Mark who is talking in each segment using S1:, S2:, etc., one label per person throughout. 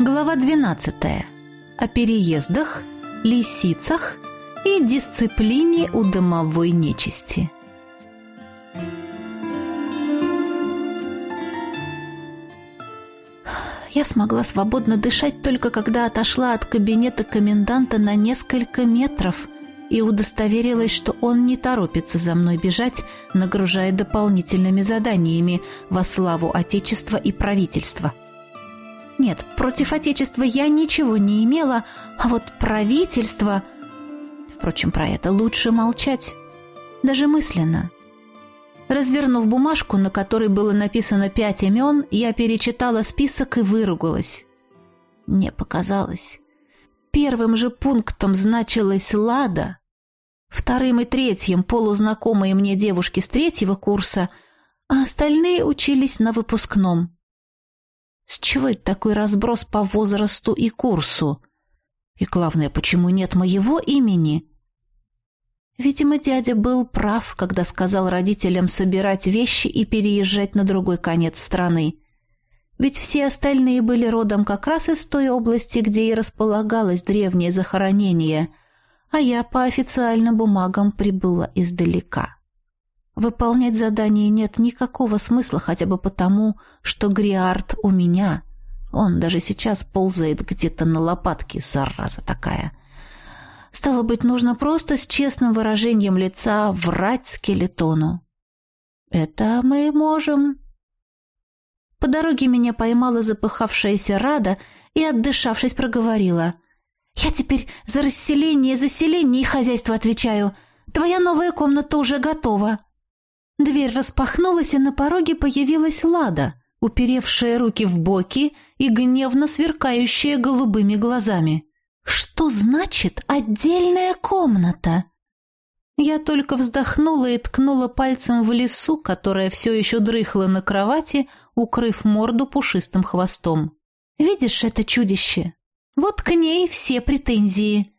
S1: Глава 12. О переездах, лисицах и дисциплине у домовой нечисти. Я смогла свободно дышать только когда отошла от кабинета коменданта на несколько метров и удостоверилась, что он не торопится за мной бежать, нагружая дополнительными заданиями во славу Отечества и правительства. — нет, против Отечества я ничего не имела, а вот правительство... Впрочем, про это лучше молчать. Даже мысленно. Развернув бумажку, на которой было написано пять имен, я перечитала список и выругалась. Мне показалось. Первым же пунктом значилась «Лада», вторым и третьим полузнакомые мне девушки с третьего курса, а остальные учились на выпускном. С чего это такой разброс по возрасту и курсу? И главное, почему нет моего имени? Видимо, дядя был прав, когда сказал родителям собирать вещи и переезжать на другой конец страны. Ведь все остальные были родом как раз из той области, где и располагалось древнее захоронение, а я по официальным бумагам прибыла издалека. Выполнять задание нет никакого смысла хотя бы потому, что Гриард у меня. Он даже сейчас ползает где-то на лопатке, зараза такая. Стало быть, нужно просто с честным выражением лица врать скелетону. Это мы можем. По дороге меня поймала запыхавшаяся Рада и, отдышавшись, проговорила. «Я теперь за расселение, заселение и хозяйство отвечаю. Твоя новая комната уже готова». Дверь распахнулась, и на пороге появилась Лада, уперевшая руки в боки и гневно сверкающая голубыми глазами. «Что значит отдельная комната?» Я только вздохнула и ткнула пальцем в лесу, которая все еще дрыхла на кровати, укрыв морду пушистым хвостом. «Видишь это чудище? Вот к ней все претензии».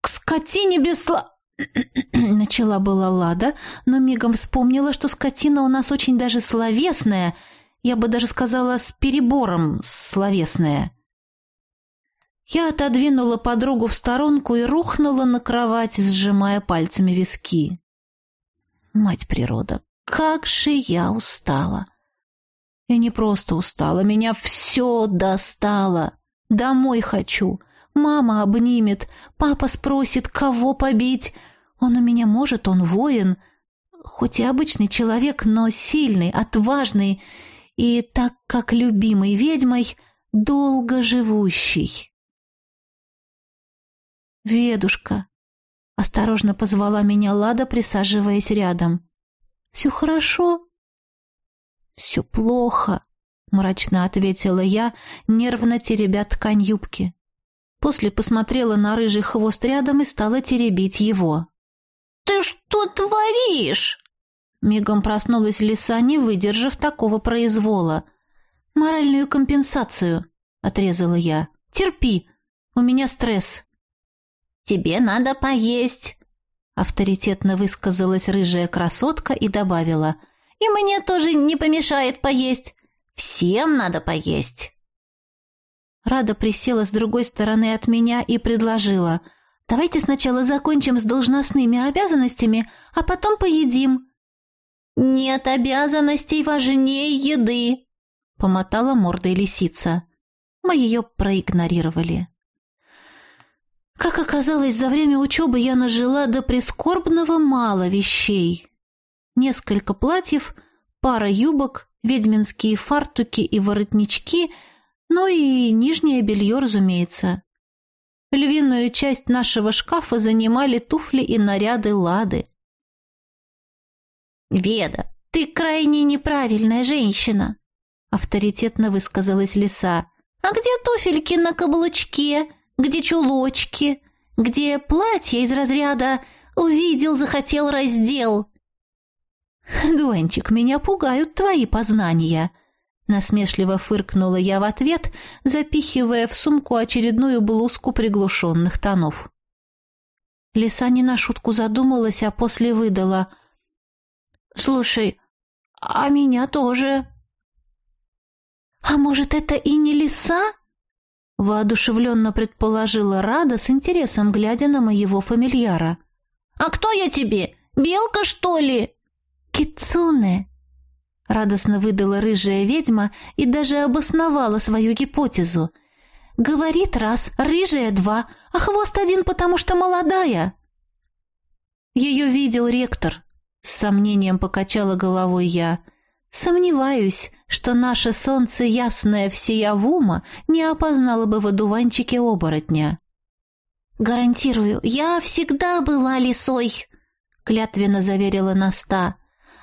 S1: «К скотине без сла...» Начала была Лада, но мигом вспомнила, что скотина у нас очень даже словесная, я бы даже сказала с перебором словесная. Я отодвинула подругу в сторонку и рухнула на кровать, сжимая пальцами виски. Мать природа, как же я устала! И не просто устала, меня все достало. Домой хочу. Мама обнимет, папа спросит, кого побить. Он у меня может, он воин, хоть и обычный человек, но сильный, отважный и, так как любимый ведьмой, долго живущий. «Ведушка», — осторожно позвала меня Лада, присаживаясь рядом. «Все хорошо?» «Все плохо», — мрачно ответила я, нервно теребя ткань юбки. После посмотрела на рыжий хвост рядом и стала теребить его. «Ты что творишь?» Мигом проснулась лиса, не выдержав такого произвола. «Моральную компенсацию», — отрезала я. «Терпи, у меня стресс». «Тебе надо поесть», — авторитетно высказалась рыжая красотка и добавила. «И мне тоже не помешает поесть. Всем надо поесть». Рада присела с другой стороны от меня и предложила. «Давайте сначала закончим с должностными обязанностями, а потом поедим». «Нет обязанностей важнее еды», — помотала мордой лисица. Мы ее проигнорировали. Как оказалось, за время учебы я нажила до прискорбного мало вещей. Несколько платьев, пара юбок, ведьминские фартуки и воротнички — ну и нижнее белье, разумеется. Львиную часть нашего шкафа занимали туфли и наряды Лады. «Веда, ты крайне неправильная женщина», — авторитетно высказалась лиса. «А где туфельки на каблучке? Где чулочки? Где платье из разряда «увидел, захотел, раздел»?» «Дуэнчик, меня пугают твои познания», Насмешливо фыркнула я в ответ, запихивая в сумку очередную блузку приглушенных тонов. Лиса не на шутку задумалась, а после выдала. «Слушай, а меня тоже...» «А может, это и не лиса?» Воодушевленно предположила Рада с интересом, глядя на моего фамильяра.
S2: «А кто я тебе? Белка, что ли?»
S1: «Кицуне!» Радостно выдала рыжая ведьма и даже обосновала свою гипотезу. «Говорит раз, рыжая два, а хвост один, потому что молодая!» Ее видел ректор. С сомнением покачала головой я. Сомневаюсь, что наше солнце ясное всеявума не опознало бы в одуванчике оборотня.
S2: «Гарантирую, я всегда была лисой», — клятвенно заверила Наста.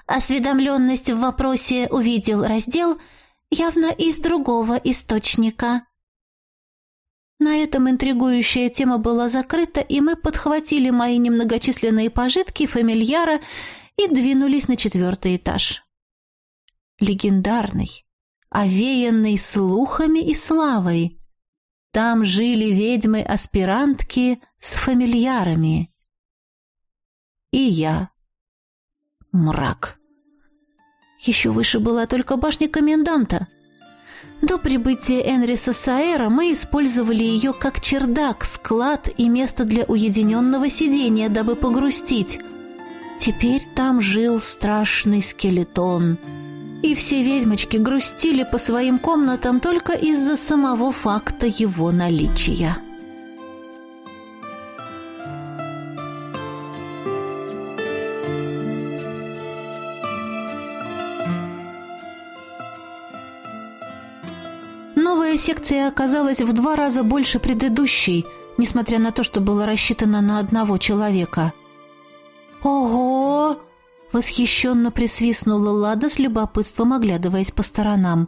S2: «Осведомленность в вопросе увидел раздел явно из другого источника».
S1: На этом интригующая тема была закрыта, и мы подхватили мои немногочисленные пожитки фамильяра и двинулись на четвертый этаж. Легендарный, овеянный слухами и славой. Там жили ведьмы-аспирантки с фамильярами. И я. Мрак. Еще выше была только башня коменданта — до прибытия Энриса Саэра мы использовали ее как чердак, склад и место для уединенного сидения, дабы погрустить. Теперь там жил страшный скелетон. И все ведьмочки грустили по своим комнатам только из-за самого факта его наличия. Новая секция оказалась в два раза больше предыдущей, несмотря на то, что была рассчитана на одного человека. «Ого!» — восхищенно присвистнула Лада с любопытством, оглядываясь по сторонам.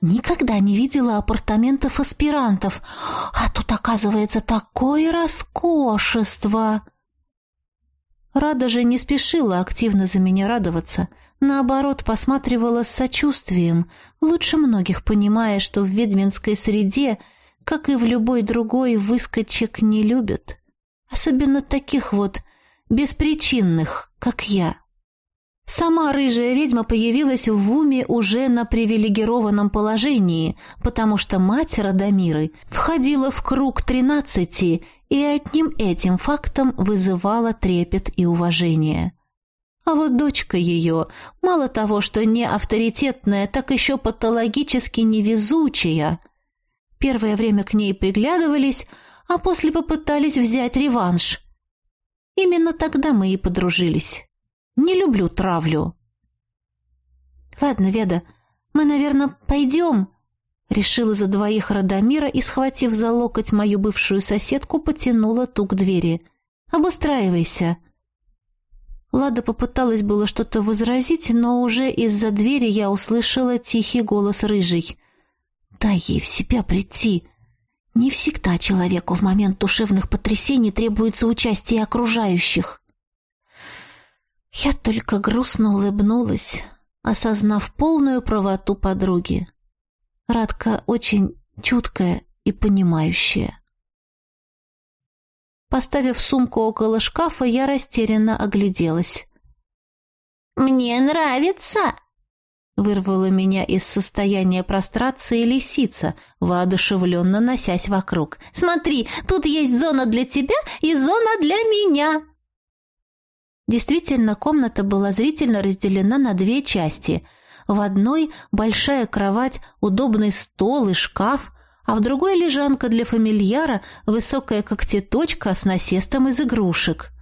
S1: «Никогда не видела апартаментов аспирантов, а тут, оказывается, такое роскошество!» Рада же не спешила активно за меня радоваться — наоборот, посматривала с сочувствием, лучше многих понимая, что в ведьминской среде, как и в любой другой, выскочек не любят. Особенно таких вот беспричинных, как я. Сама рыжая ведьма появилась в Уме уже на привилегированном положении, потому что мать Радомиры входила в круг тринадцати и одним этим фактом вызывала трепет и уважение. А вот дочка ее, мало того, что не авторитетная, так еще патологически невезучая. Первое время к ней приглядывались, а после попытались взять реванш. Именно тогда мы и подружились. Не люблю травлю. «Ладно, Веда, мы, наверное, пойдем?» Решила за двоих Радомира и, схватив за локоть мою бывшую соседку, потянула ту к двери. «Обустраивайся». Лада попыталась было что-то возразить, но уже из-за двери я услышала тихий голос рыжий. «Дай ей в себя прийти!» Не всегда человеку в момент душевных потрясений требуется участие окружающих. Я только грустно улыбнулась, осознав полную правоту подруги. Радка очень чуткая и понимающая. Поставив сумку около шкафа, я растерянно огляделась.
S2: «Мне нравится!»
S1: Вырвала меня из состояния прострации лисица, воодушевленно носясь вокруг.
S2: «Смотри, тут есть зона для тебя и зона для меня!»
S1: Действительно, комната была зрительно разделена на две части. В одной большая кровать, удобный стол и шкаф, а в другой лежанка для фамильяра, высокая когтеточка с насестом из игрушек.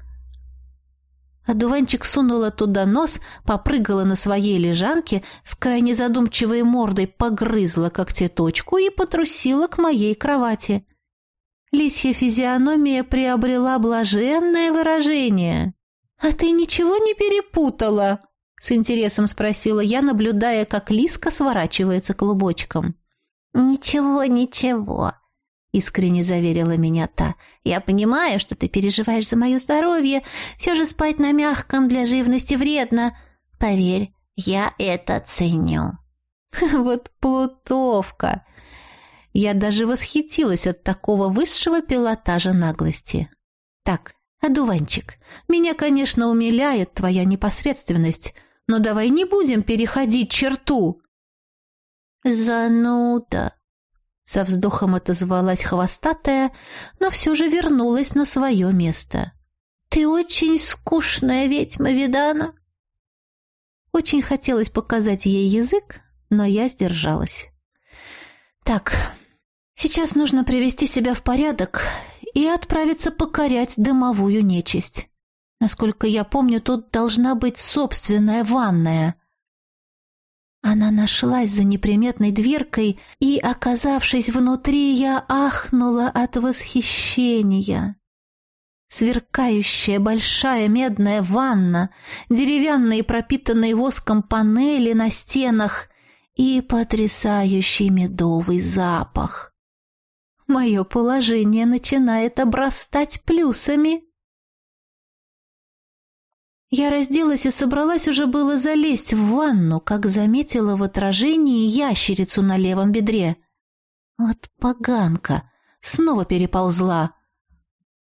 S1: Одуванчик сунула туда нос, попрыгала на своей лежанке, с крайне задумчивой мордой погрызла когтеточку и потрусила к моей кровати. Лисья физиономия приобрела блаженное выражение. «А ты ничего не перепутала?» — с интересом спросила я, наблюдая, как Лиска сворачивается клубочком.
S2: «Ничего, ничего», — искренне заверила меня та. «Я понимаю, что ты переживаешь за мое здоровье. Все же спать на мягком для живности вредно. Поверь, я это ценю».
S1: «Вот плутовка!» Я даже восхитилась от такого высшего пилотажа наглости. «Так, одуванчик, меня, конечно, умиляет твоя непосредственность, но давай не будем переходить черту!»
S2: «Зануда!»
S1: Со вздохом отозвалась хвостатая, но все же вернулась на свое место.
S2: «Ты очень скучная ведьма, Видана!»
S1: Очень хотелось показать ей язык, но я сдержалась. «Так, сейчас нужно привести себя в порядок и отправиться покорять дымовую нечисть. Насколько я помню, тут должна быть собственная ванная». Она нашлась за неприметной дверкой, и, оказавшись внутри, я ахнула от восхищения. Сверкающая большая медная ванна, деревянные пропитанные воском панели на стенах и потрясающий медовый запах. Мое положение начинает обрастать плюсами. Я разделась и собралась уже было залезть в ванну, как заметила в отражении ящерицу на левом бедре. Вот поганка! Снова переползла.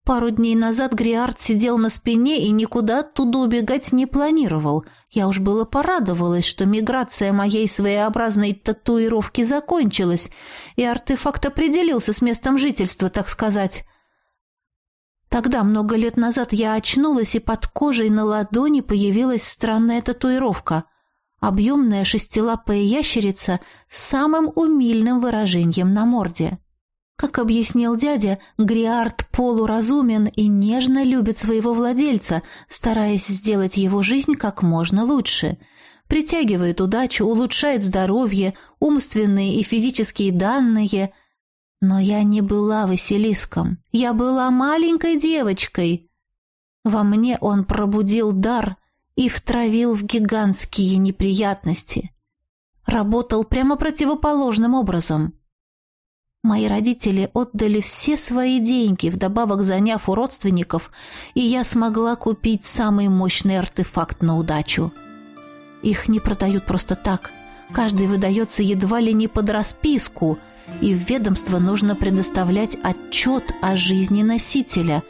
S1: Пару дней назад Гриард сидел на спине и никуда оттуда убегать не планировал. Я уж было порадовалась, что миграция моей своеобразной татуировки закончилась, и артефакт определился с местом жительства, так сказать. Тогда, много лет назад, я очнулась, и под кожей на ладони появилась странная татуировка. Объемная шестилапая ящерица с самым умильным выражением на морде. Как объяснил дядя, Гриард полуразумен и нежно любит своего владельца, стараясь сделать его жизнь как можно лучше. Притягивает удачу, улучшает здоровье, умственные и физические данные – но я не была Василиском. Я была маленькой девочкой. Во мне он пробудил дар и втравил в гигантские неприятности. Работал прямо противоположным образом. Мои родители отдали все свои деньги, вдобавок заняв у родственников, и я смогла купить самый мощный артефакт на удачу. Их не продают просто так. Каждый выдается едва ли не под расписку – и в ведомство нужно предоставлять отчет о жизни носителя,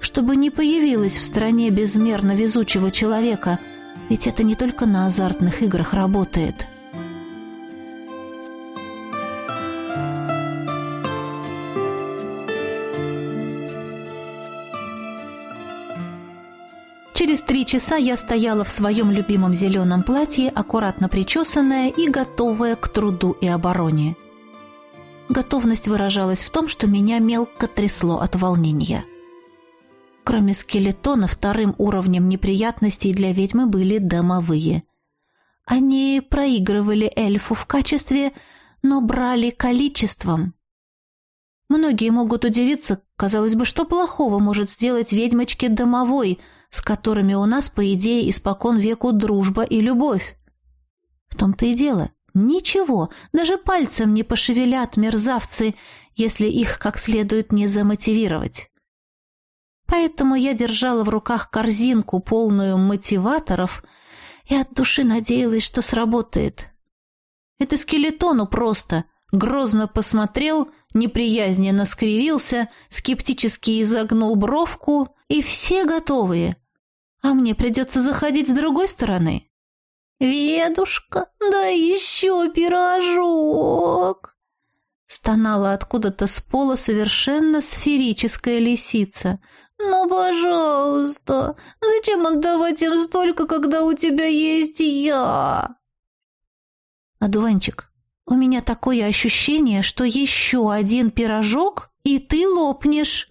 S1: чтобы не появилось в стране безмерно везучего человека, ведь это не только на азартных играх работает. Через три часа я стояла в своем любимом зеленом платье, аккуратно причесанная и готовая к труду и обороне. Готовность выражалась в том, что меня мелко трясло от волнения. Кроме скелетона, вторым уровнем неприятностей для ведьмы были домовые. Они проигрывали эльфу в качестве, но брали количеством. Многие могут удивиться, казалось бы, что плохого может сделать ведьмочке домовой, с которыми у нас, по идее, испокон веку дружба и любовь. В том-то и дело. Ничего, даже пальцем не пошевелят мерзавцы, если их как следует не замотивировать. Поэтому я держала в руках корзинку, полную мотиваторов, и от души надеялась, что сработает. Это скелетону просто. Грозно посмотрел, неприязненно скривился, скептически изогнул бровку, и все готовые. А мне придется заходить с другой стороны. «Ведушка, да еще пирожок!» Стонала откуда-то с пола совершенно сферическая лисица. «Ну, пожалуйста, зачем отдавать им столько, когда у тебя есть я?» «Одуванчик, у меня такое ощущение, что еще один пирожок, и ты лопнешь!»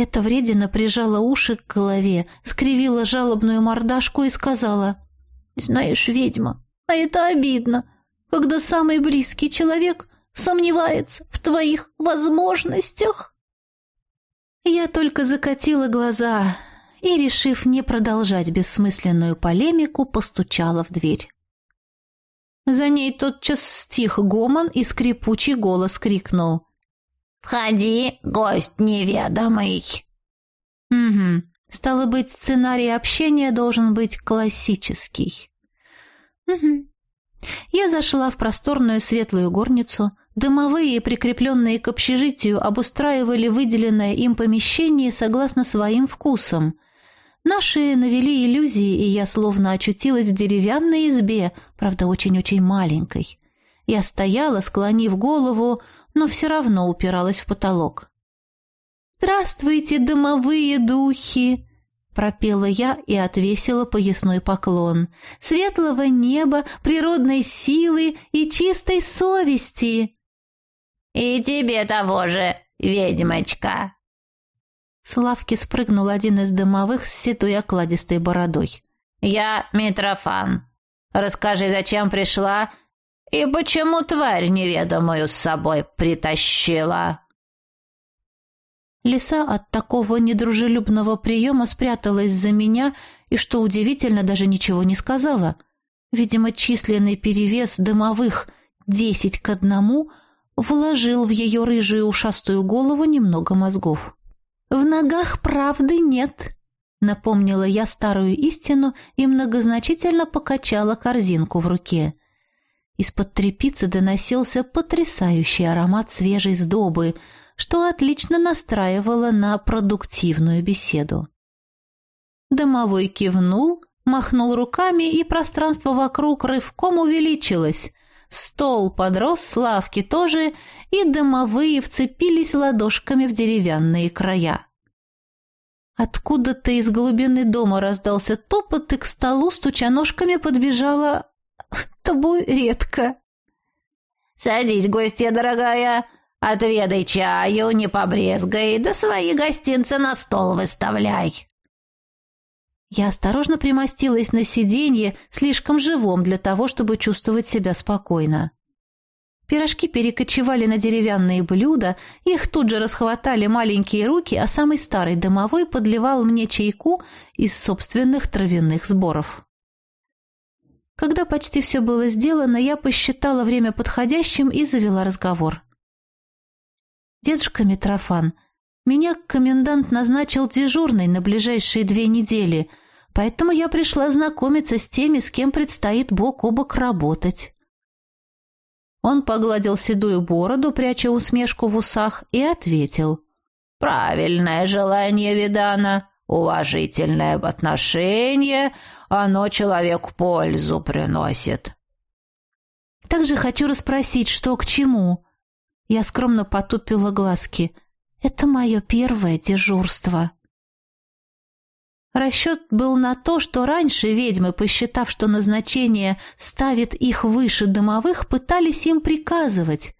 S1: Эта вредина прижала уши к голове, скривила жалобную мордашку и сказала — знаешь, ведьма, а это обидно, когда самый близкий человек сомневается в твоих возможностях. Я только закатила глаза и, решив не продолжать бессмысленную полемику, постучала в дверь. За ней тотчас стих гомон и скрипучий голос крикнул. «Входи, гость неведомый!» «Угу. Стало быть, сценарий общения должен быть классический. Угу. Я зашла в просторную светлую горницу. Дымовые, прикрепленные к общежитию, обустраивали выделенное им помещение согласно своим вкусам. Наши навели иллюзии, и я словно очутилась в деревянной избе, правда, очень-очень маленькой. Я стояла, склонив голову, но все равно упиралась в потолок. «Здравствуйте, домовые духи!» пропела я и отвесила поясной поклон. «Светлого неба, природной силы и чистой совести!»
S2: «И тебе того же, ведьмочка!»
S1: С лавки спрыгнул один из домовых с седой окладистой бородой.
S2: «Я Митрофан. Расскажи, зачем пришла и почему тварь неведомую с собой притащила?»
S1: Лиса от такого недружелюбного приема спряталась за меня и, что удивительно, даже ничего не сказала. Видимо, численный перевес дымовых десять к одному вложил в ее рыжую ушастую голову немного мозгов. «В ногах правды нет», — напомнила я старую истину и многозначительно покачала корзинку в руке. Из-под трепицы доносился потрясающий аромат свежей сдобы — что отлично настраивало на продуктивную беседу. Домовой кивнул, махнул руками, и пространство вокруг рывком увеличилось. Стол подрос, славки тоже, и домовые вцепились ладошками в деревянные края. Откуда-то из глубины дома раздался топот, и к столу, стуча ножками, подбежала тобой редко.
S2: «Садись, гостья дорогая!» Отведай чаю, не побрезгай, да свои гостинцы на стол выставляй.
S1: Я осторожно примостилась на сиденье, слишком живом для того, чтобы чувствовать себя спокойно. Пирожки перекочевали на деревянные блюда, их тут же расхватали маленькие руки, а самый старый домовой подливал мне чайку из собственных травяных сборов. Когда почти все было сделано, я посчитала время подходящим и завела разговор. «Дедушка Митрофан, меня комендант назначил дежурной на ближайшие две недели, поэтому я пришла знакомиться с теми, с кем предстоит бок о бок работать». Он погладил седую бороду, пряча усмешку в усах, и ответил.
S2: «Правильное желание, Видана, уважительное отношение, оно человеку пользу приносит».
S1: «Также хочу расспросить, что к чему», я скромно потупила глазки. «Это мое первое дежурство». Расчет был на то, что раньше ведьмы, посчитав, что назначение ставит их выше домовых, пытались им приказывать.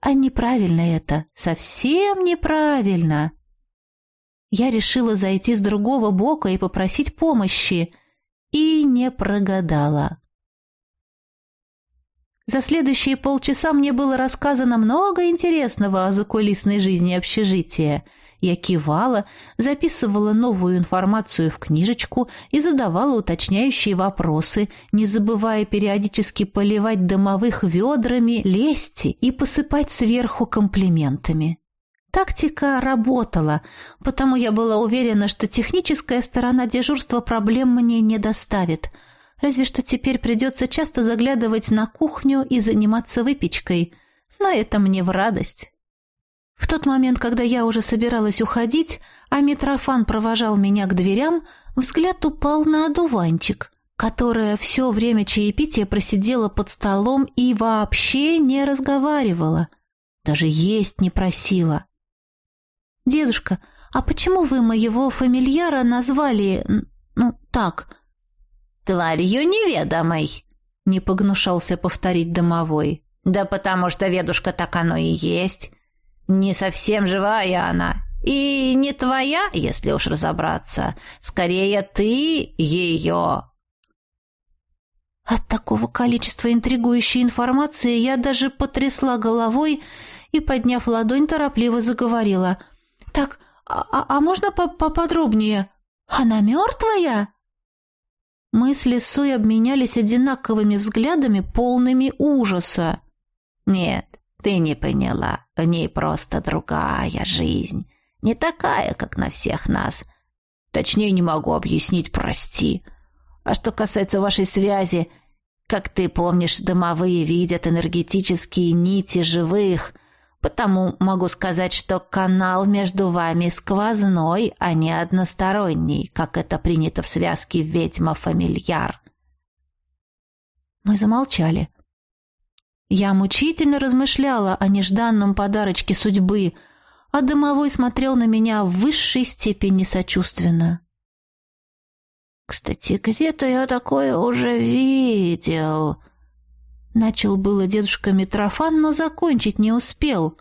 S1: А неправильно это, совсем неправильно. Я решила зайти с другого бока и попросить помощи, и не прогадала. За следующие полчаса мне было рассказано много интересного о закулисной жизни общежития. Я кивала, записывала новую информацию в книжечку и задавала уточняющие вопросы, не забывая периодически поливать домовых ведрами лести и посыпать сверху комплиментами. Тактика работала, потому я была уверена, что техническая сторона дежурства проблем мне не доставит – Разве что теперь придется часто заглядывать на кухню и заниматься выпечкой. Но это мне в радость. В тот момент, когда я уже собиралась уходить, а Митрофан провожал меня к дверям, взгляд упал на одуванчик, которая все время чаепития просидела под столом и вообще не разговаривала. Даже есть не просила. «Дедушка, а почему вы моего фамильяра назвали, ну, так,
S2: тварью неведомой», — не погнушался повторить домовой. «Да потому что ведушка так оно и есть. Не совсем живая она. И не твоя, если уж разобраться. Скорее, ты ее».
S1: От такого количества интригующей информации я даже потрясла головой и, подняв ладонь, торопливо заговорила. «Так, а, а можно поподробнее? Она мертвая?» Мы с Лисой обменялись одинаковыми взглядами, полными ужаса.
S2: «Нет, ты не поняла. В ней просто другая жизнь. Не такая, как на всех нас. Точнее, не могу объяснить, прости. А что касается вашей связи, как ты помнишь, домовые видят энергетические нити живых, Потому могу сказать, что канал между вами сквозной, а не односторонний, как это принято в связке ведьма-фамильяр.
S1: Мы замолчали. Я мучительно размышляла о нежданном подарочке судьбы, а домовой смотрел на меня в высшей степени сочувственно.
S2: «Кстати, где-то я такое уже видел», Начал было дедушка Митрофан, но закончить не успел.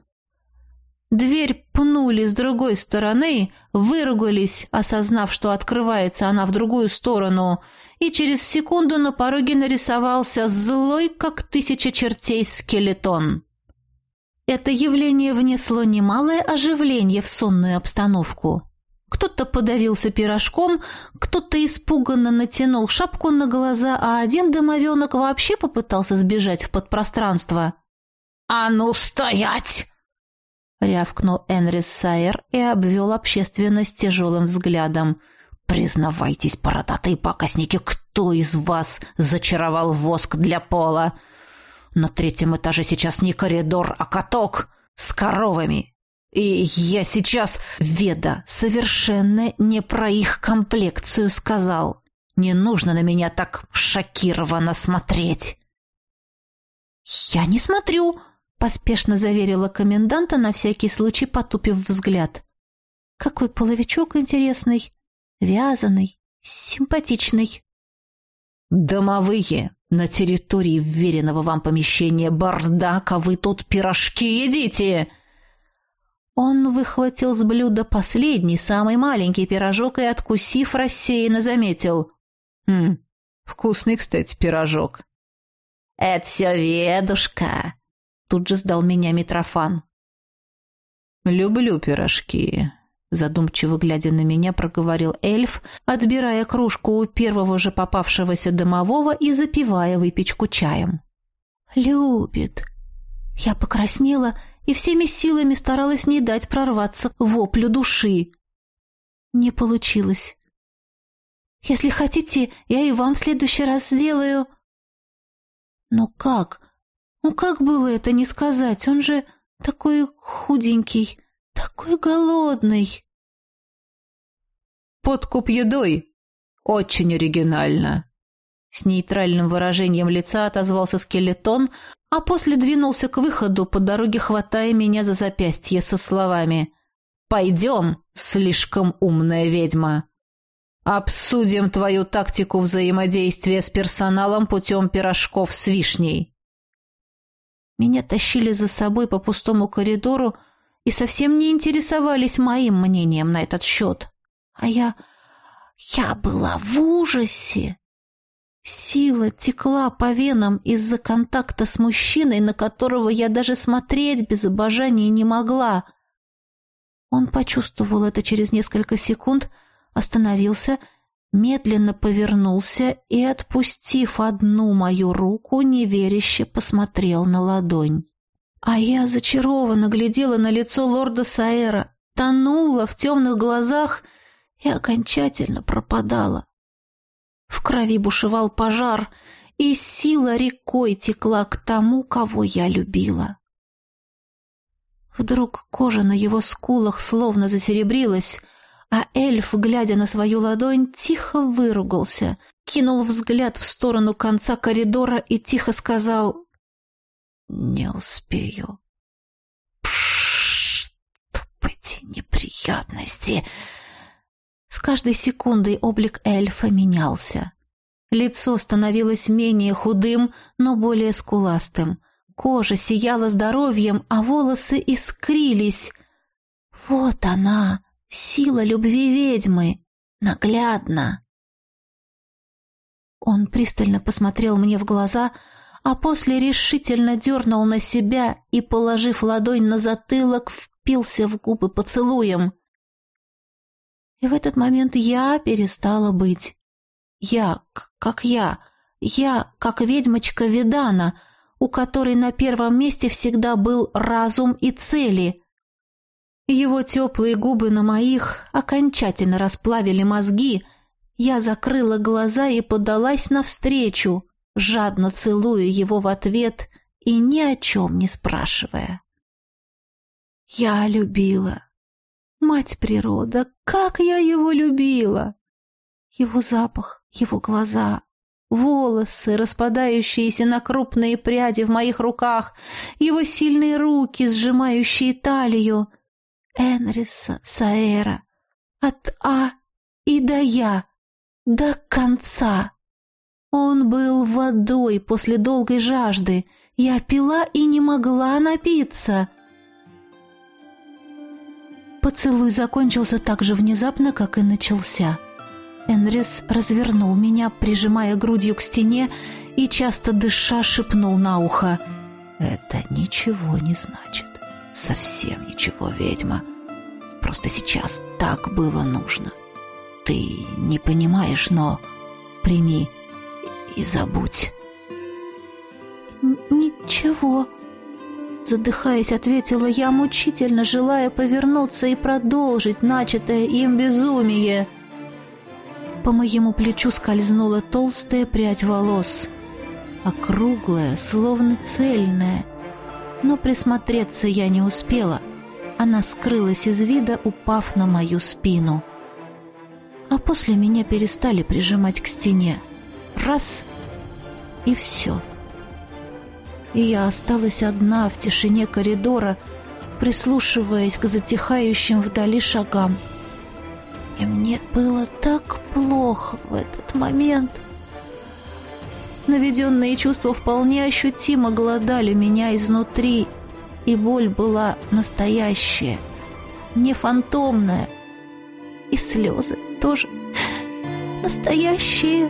S2: Дверь пнули с другой стороны, выругались, осознав, что открывается она в другую сторону, и через секунду на пороге нарисовался злой, как тысяча чертей, скелетон. Это явление внесло немалое оживление в сонную обстановку. Кто-то подавился пирожком, кто-то испуганно натянул шапку на глаза, а один домовенок вообще попытался сбежать в подпространство.
S3: «А ну, стоять!»
S2: — рявкнул Энрис Сайер и обвел общественность тяжелым взглядом.
S3: «Признавайтесь, бородатые пакостники, кто из вас зачаровал воск для пола? На третьем этаже сейчас не коридор, а каток с коровами и я сейчас, Веда, совершенно не про их комплекцию сказал. Не нужно на меня так шокированно смотреть.
S2: Я не смотрю, поспешно заверила коменданта, на всякий случай потупив взгляд. Какой половичок интересный, вязаный, симпатичный.
S3: Домовые, на территории вверенного вам помещения бардак, а вы тут пирожки едите.
S2: Он выхватил с блюда последний, самый маленький пирожок и, откусив, рассеянно заметил.
S1: «Хм, вкусный, кстати, пирожок».
S2: «Это все ведушка», — тут же сдал меня Митрофан.
S1: «Люблю пирожки», — задумчиво глядя на меня, проговорил эльф, отбирая кружку у первого же попавшегося домового и запивая выпечку чаем.
S2: «Любит». Я покраснела и всеми силами старалась не дать прорваться воплю души. Не получилось. Если хотите, я и вам в следующий раз сделаю. Но как? Ну как было это не сказать? Он же такой худенький, такой голодный.
S1: Подкуп едой. Очень оригинально. С нейтральным выражением лица отозвался скелетон, а после двинулся к выходу по дороге, хватая меня за запястье со словами «Пойдем, слишком умная ведьма. Обсудим твою тактику взаимодействия с персоналом путем пирожков с вишней».
S2: Меня тащили за собой по пустому коридору и совсем не интересовались моим мнением на этот счет. А я... я была в ужасе. Сила текла по венам из-за контакта с мужчиной, на которого я даже смотреть без обожания не могла. Он почувствовал это через несколько секунд, остановился, медленно повернулся и, отпустив одну мою руку, неверяще посмотрел на ладонь. А я зачарованно глядела на лицо лорда Саэра, тонула в темных глазах и окончательно пропадала. В крови бушевал пожар, и сила рекой текла к тому, кого я любила. Вдруг кожа на его скулах словно засеребрилась, а эльф, глядя на свою ладонь, тихо выругался, кинул взгляд в сторону конца коридора и тихо сказал «Не успею». «Пшшш, тупые неприятности!» С каждой секундой облик эльфа менялся. Лицо становилось менее худым, но более скуластым. Кожа сияла здоровьем, а волосы искрились. Вот она, сила любви ведьмы, наглядно. Он пристально посмотрел мне в глаза, а после решительно дернул на себя и, положив ладонь на затылок, впился в губы поцелуем. И в этот момент я перестала быть. Я, как я, я, как ведьмочка Видана, у которой на первом месте всегда был разум и цели. Его теплые губы на моих окончательно расплавили мозги. Я закрыла глаза и подалась навстречу, жадно целуя его в ответ и ни о чем не спрашивая. Я любила. Мать природа, как я его любила! Его запах, его глаза,
S1: волосы, распадающиеся на крупные пряди в моих руках, его сильные руки, сжимающие талию. Энриса Саэра. От А и до Я. До конца. Он был водой после долгой жажды. Я пила и не могла напиться. Поцелуй закончился так же внезапно, как и начался. Энрис развернул меня, прижимая грудью к стене, и часто дыша шепнул на ухо.
S3: «Это ничего не значит. Совсем ничего, ведьма. Просто сейчас так было нужно. Ты не понимаешь, но прими и забудь».
S1: «Ничего», Задыхаясь, ответила я, мучительно желая повернуться и продолжить начатое им безумие. По моему плечу скользнула толстая прядь волос, округлая, словно цельная. Но присмотреться я не успела. Она скрылась из вида, упав на мою спину. А после меня перестали прижимать к стене. Раз — и все. И я осталась одна в тишине коридора, прислушиваясь к затихающим вдали шагам. И мне было так плохо в этот момент. Наведенные чувства вполне ощутимо голодали меня изнутри, и боль была настоящая, не фантомная. И слезы тоже настоящие.